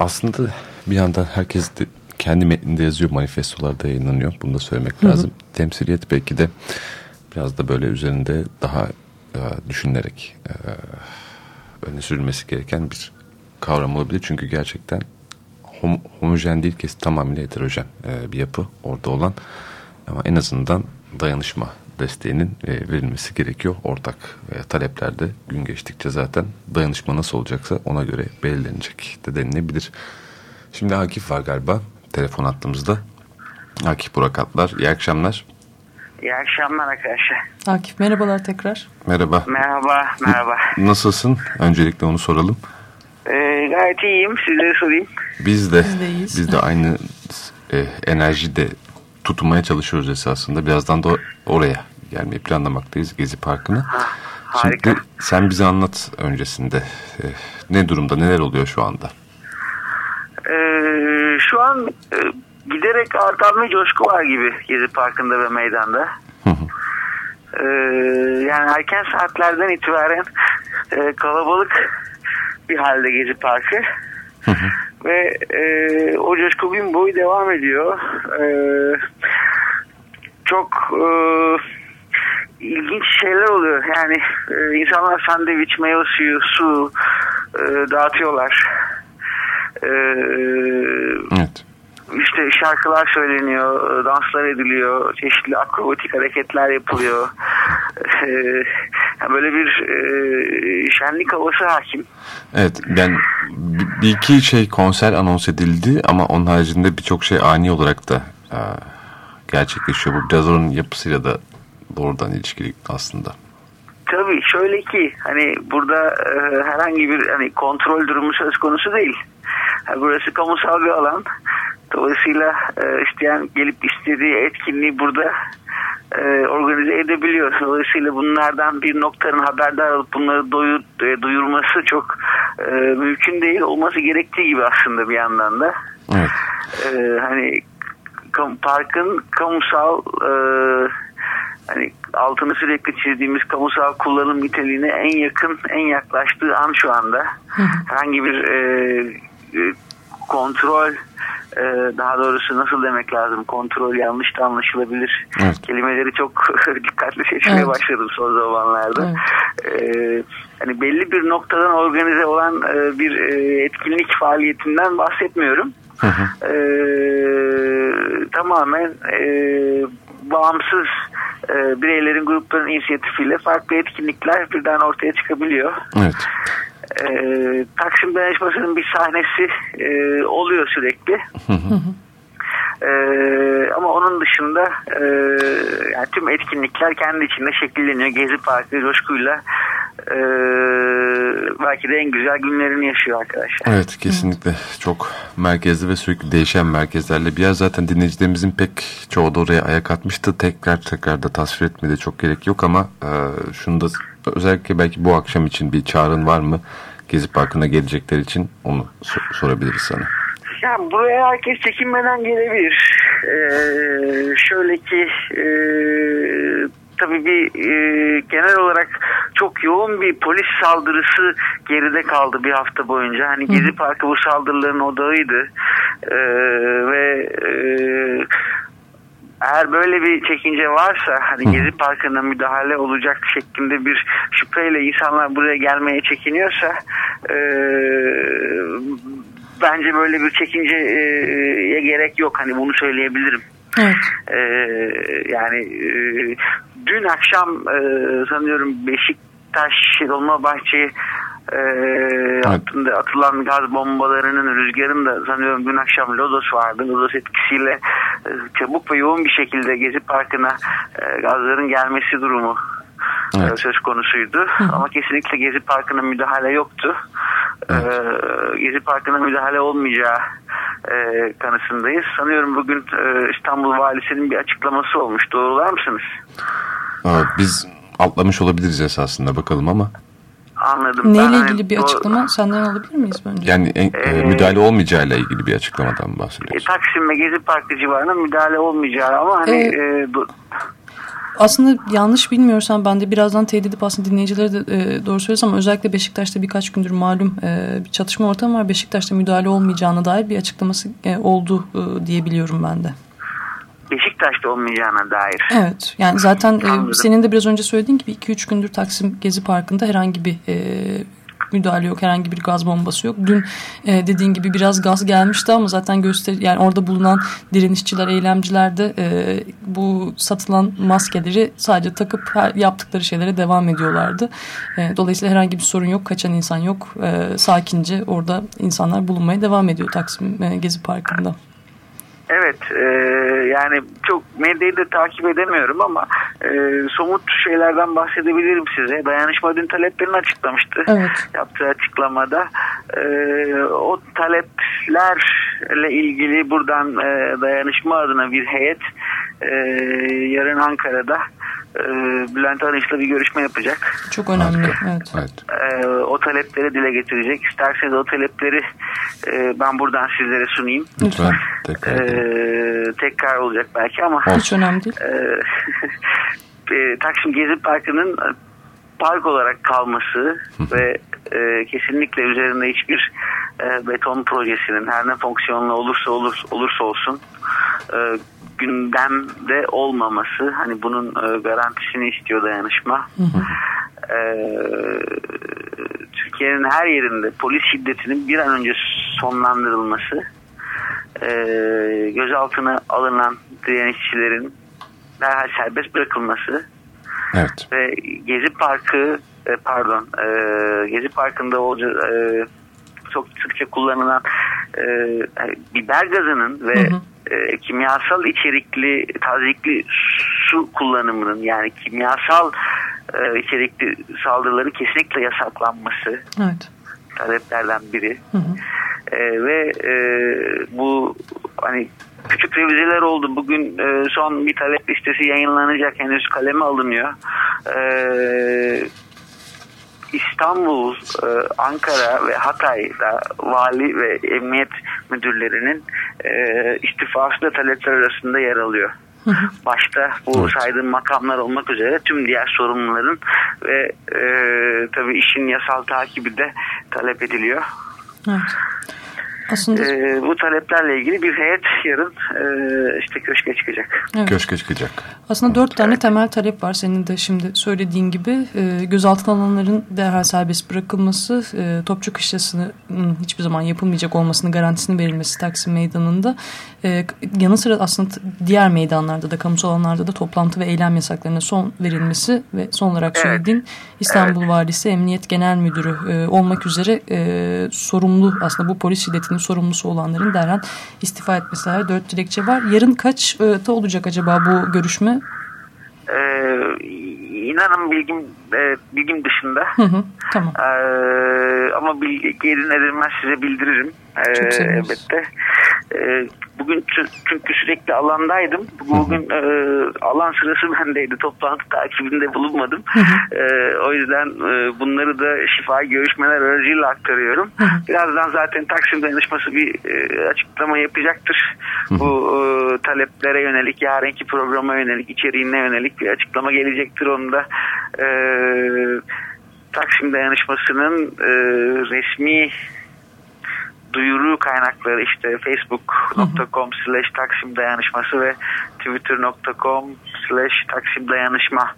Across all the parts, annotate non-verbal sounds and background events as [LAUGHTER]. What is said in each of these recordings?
Aslında bir yandan herkes de kendi metninde yazıyor, manifestolarda yayınlanıyor. Bunu da söylemek hı hı. lazım. Temsiliyet belki de biraz da böyle üzerinde daha e, düşünülerek e, öne sürülmesi gereken bir kavram olabilir. Çünkü gerçekten hom homojen değil kesin tamamıyla heterojen e, bir yapı orada olan ama en azından dayanışma desteğinin e, verilmesi gerekiyor. Ortak e, taleplerde gün geçtikçe zaten dayanışma nasıl olacaksa ona göre belirlenecek de denilebilir. Şimdi Akif var galiba telefon attığımızda. Akif Burak Atlar. İyi akşamlar. İyi akşamlar arkadaşlar. Akif merhabalar tekrar. Merhaba. Merhaba, merhaba. Nasılsın? Öncelikle onu soralım. Ee, gayet iyiyim. Sizlere sorayım. Biz de, biz. Biz de aynı e, enerjide tutunmaya çalışıyoruz esasında. Birazdan da oraya gelmeyi planlamaktayız Gezi Parkı'na. Harika. Şimdi sen bize anlat öncesinde. E, ne durumda, neler oluyor şu anda? Ee, şu an e, giderek artan bir coşku var gibi Gezi Parkı'nda ve meydanda. Ee, yani erken saatlerden itibaren e, kalabalık bir halde Gezi Parkı. Ve e, o coşku gün boyu devam ediyor. E, çok e, ilginç şeyler oluyor. Yani e, insanlar sandviç, meyve suyu, su e, dağıtıyorlar. E, evet. İşte şarkılar söyleniyor, danslar ediliyor, çeşitli akrobatik hareketler yapılıyor. böyle bir e, şenlik havası hakim. Evet, yani bir iki şey konser anons edildi ama onun haricinde birçok şey ani olarak da e, gerçekleşiyor. Bu biraz onun yapısıyla da doğrudan ilişkili aslında. Tabii şöyle ki hani burada e, herhangi bir hani kontrol durumu söz konusu değil. Yani burası kamusal bir alan. Dolayısıyla e, isteyen gelip istediği etkinliği burada e, organize edebiliyor. Dolayısıyla bunlardan bir noktanın haberdar olup bunları doyur, e, duyurması çok e, mümkün değil. Olması gerektiği gibi aslında bir yandan da. Evet. E, hani parkın kamusal e, hani altını sürekli çizdiğimiz kamusal kullanım niteliğine en yakın, en yaklaştığı an şu anda. Herhangi bir e, kontrol e, daha doğrusu nasıl demek lazım kontrol yanlış da anlaşılabilir evet. kelimeleri çok [LAUGHS] dikkatli seçmeye evet. başladım son zamanlarda evet. e, hani belli bir noktadan organize olan e, bir e, etkinlik faaliyetinden bahsetmiyorum hı hı. E, tamamen e, bağımsız e, bireylerin grupların inisiyatifiyle farklı etkinlikler birden ortaya çıkabiliyor. Evet. E, Taksim Dayanışması'nın bir sahnesi e, oluyor sürekli. Ee, ama onun dışında e, yani tüm etkinlikler kendi içinde şekilleniyor. Gezi Parkı coşkuyla e, belki de en güzel günlerini yaşıyor arkadaşlar. Evet kesinlikle çok merkezli ve sürekli değişen merkezlerle bir yer zaten dinleyicilerimizin pek çoğu da oraya ayak atmıştı. Tekrar tekrar da tasvir etmeye çok gerek yok ama e, şunu da özellikle belki bu akşam için bir çağrın var mı? Gezi Parkı'na gelecekler için onu sor sorabiliriz sana. Yani buraya herkes çekinmeden gelebilir. Ee, şöyle ki e, tabii bir e, genel olarak çok yoğun bir polis saldırısı geride kaldı bir hafta boyunca. Hani Gezi Parkı bu saldırıların odağıydı. E, ve e, eğer böyle bir çekince varsa hani Gezi Parkı'na müdahale olacak şeklinde bir şüpheyle insanlar buraya gelmeye çekiniyorsa e, bence böyle bir çekinceye gerek yok. Hani bunu söyleyebilirim. Evet. Ee, yani e, dün akşam e, sanıyorum Beşiktaş Dolmabahçe e, evet. altında atılan gaz bombalarının rüzgarın da sanıyorum dün akşam Lodos vardı. Lodos etkisiyle e, çabuk ve yoğun bir şekilde Gezi Parkı'na e, gazların gelmesi durumu e, evet. söz konusuydu. Ama kesinlikle Gezi Parkı'na müdahale yoktu. Evet. E, Gezi Parkı'na müdahale olmayacağı e, kanısındayız. Sanıyorum bugün e, İstanbul Valisi'nin bir açıklaması olmuş. Doğrular mısınız? Evet, biz atlamış olabiliriz esasında bakalım ama. Anladım. Neyle ben, ilgili bir açıklama senden alabilir miyiz bence? Yani en, e, ee, müdahale olmayacağıyla ilgili bir açıklamadan bahsediyoruz. E, Taksim ve Gezi Parkı civarında müdahale olmayacağı ama hani... Ee, e, bu, aslında yanlış bilmiyorsam ben de birazdan teyit edip aslında dinleyicilere de e, doğru söylesem ama özellikle Beşiktaş'ta birkaç gündür malum e, bir çatışma ortamı var. Beşiktaş'ta müdahale olmayacağına dair bir açıklaması e, oldu e, diyebiliyorum ben de. Beşiktaş'ta olmayacağına dair. Evet yani zaten e, senin de biraz önce söylediğin gibi 2-3 gündür Taksim Gezi Parkı'nda herhangi bir e, müdahale yok. Herhangi bir gaz bombası yok. Dün e, dediğin gibi biraz gaz gelmişti ama zaten göster yani orada bulunan direnişçiler, eylemciler de e, bu satılan maskeleri sadece takıp her, yaptıkları şeylere devam ediyorlardı. E, dolayısıyla herhangi bir sorun yok. Kaçan insan yok. E, sakince orada insanlar bulunmaya devam ediyor Taksim e, Gezi Parkı'nda. Evet e, yani çok medyayı da takip edemiyorum ama e, somut şeylerden bahsedebilirim size. Dayanışma dün taleplerini açıklamıştı. Evet. Yaptığı açıklamada e, o taleplerle ilgili buradan e, dayanışma adına bir heyet e, yarın Ankara'da e, Bülent Arınç'la bir görüşme yapacak. Çok önemli. Evet. Evet. E, talepleri dile getirecek. İsterseniz o talepleri e, ben buradan sizlere sunayım. Lütfen. Tekrar, E, tekrar olacak belki ama Hiç önemli değil. e, [LAUGHS] e, Taksim Gezi Parkı'nın e, park olarak kalması ve e, kesinlikle üzerinde hiçbir e, beton projesinin her ne fonksiyonlu olursa olur olursa olsun e, gündemde olmaması hani bunun e, garantisini istiyor dayanışma. E, Türkiye'nin her yerinde polis şiddetinin bir an önce sonlandırılması e, gözaltına alınan direnişçilerin derhal serbest bırakılması Evet. ve Gezi Parkı e, pardon e, Gezi Parkı'nda olca, e, çok sıkça kullanılan e, biber gazının ve Hı hı. e, kimyasal içerikli tazikli su kullanımının yani kimyasal e, içerikli saldırıları kesinlikle yasaklanması Evet. taleplerden biri. Hı hı. E, ve e, bu hani küçük revizeler oldu. Bugün e, son bir talep listesi yayınlanacak. Henüz kaleme alınıyor. E, İstanbul, e, Ankara ve Hatay'da vali ve emniyet müdürlerinin e, istifası da talepler arasında yer alıyor. [LAUGHS] Başta bu Evet. saydığım makamlar olmak üzere tüm diğer sorumluların ve e, tabii işin yasal takibi de talep ediliyor. Evet. Aslında Ee, bu taleplerle ilgili bir heyet yarın e, işte köşke çıkacak. evet. Köşke çıkacak. Aslında dört tane temel talep var. Senin de şimdi söylediğin gibi e, gözaltına alınanların derhal serbest bırakılması, e, Topçu Kışlası'nın hiçbir zaman yapılmayacak olmasının garantisinin verilmesi Taksim Meydanı'nda. E, yanı sıra aslında diğer meydanlarda da, kamusal alanlarda da toplantı ve eylem yasaklarına son verilmesi ve son olarak Evet. söylediğin İstanbul Valisi, Emniyet Genel Müdürü e, olmak üzere e, sorumlu aslında bu polis şiddetinin sorumlusu olanların derhal istifa etmesi dair dört dilekçe var. Yarın kaçta olacak acaba bu görüşme? Ee, inanın bilgim e, bilgim dışında. Hı hı, tamam. Ee, ama bilgi geri edilmez size bildiririm. Ee, elbette. Ee, bugün çü- çünkü sürekli alandaydım. Bugün e, alan sırası bendeydi. Toplantı takibinde bulunmadım. Ee, o yüzden e, bunları da şifa görüşmeler aracıyla aktarıyorum. Birazdan zaten Taksim Dayanışması bir e, açıklama yapacaktır. Bu e, taleplere yönelik, yarınki programa yönelik, içeriğine yönelik bir açıklama gelecektir. Onu da e, Taksim Dayanışması'nın e, resmi duyuru kaynakları işte facebook.com slash taksim dayanışması ve twitter.com slash taksim dayanışma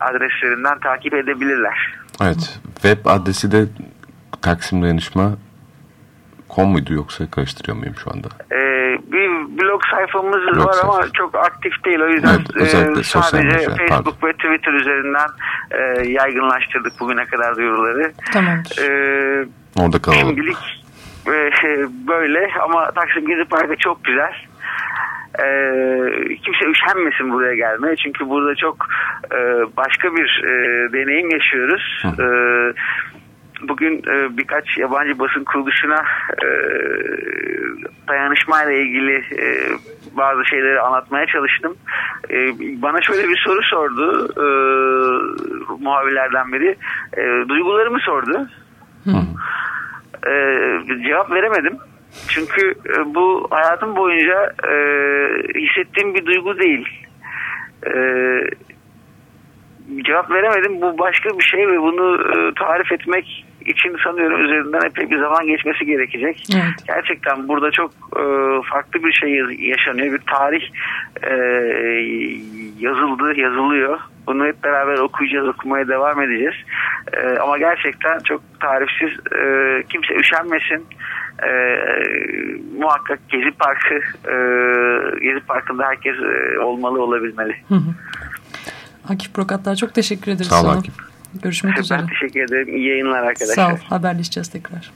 adreslerinden takip edebilirler. Evet. Web adresi de Taksim Dayanışma com muydu yoksa karıştırıyor muyum şu anda? Ee, bir blog sayfamız Blog var ama sayfası. çok aktif değil. O yüzden Evet, e, sadece medya, Facebook pardon. ve Twitter üzerinden e, yaygınlaştırdık bugüne kadar duyuruları. Tamamdır. Ee, Orada kalalım. Şimdilik e, böyle ama Taksim Gezi Parkı çok güzel. E, kimse üşenmesin buraya gelmeye çünkü burada çok e, başka bir e, deneyim yaşıyoruz. E, bugün e, birkaç yabancı basın kuruluşuna e, dayanışmayla ilgili e, bazı şeyleri anlatmaya çalıştım. E, bana şöyle bir soru sordu e, muhabirlerden biri. E, duygularımı sordu. Ee, cevap veremedim. Çünkü e, bu hayatım boyunca e, hissettiğim bir duygu değil. E, cevap veremedim. Bu başka bir şey ve bunu e, tarif etmek için sanıyorum üzerinden epey bir zaman geçmesi gerekecek. Evet. Gerçekten burada çok e, farklı bir şey yaşanıyor. Bir tarih e, yazıldı, yazılıyor. Bunu hep beraber okuyacağız, okumaya devam edeceğiz. E, ama gerçekten çok tarifsiz. E, kimse üşenmesin. E, muhakkak Gezi Parkı e, Gezi Parkı'nda herkes e, olmalı olabilmeli. Hı hı. Akif Brokatlar çok teşekkür ederiz Sağ ol Akif. Görüşmek ben üzere. Ben teşekkür ederim. İyi yayınlar arkadaşlar. Sağ ol. Haberleşeceğiz tekrar.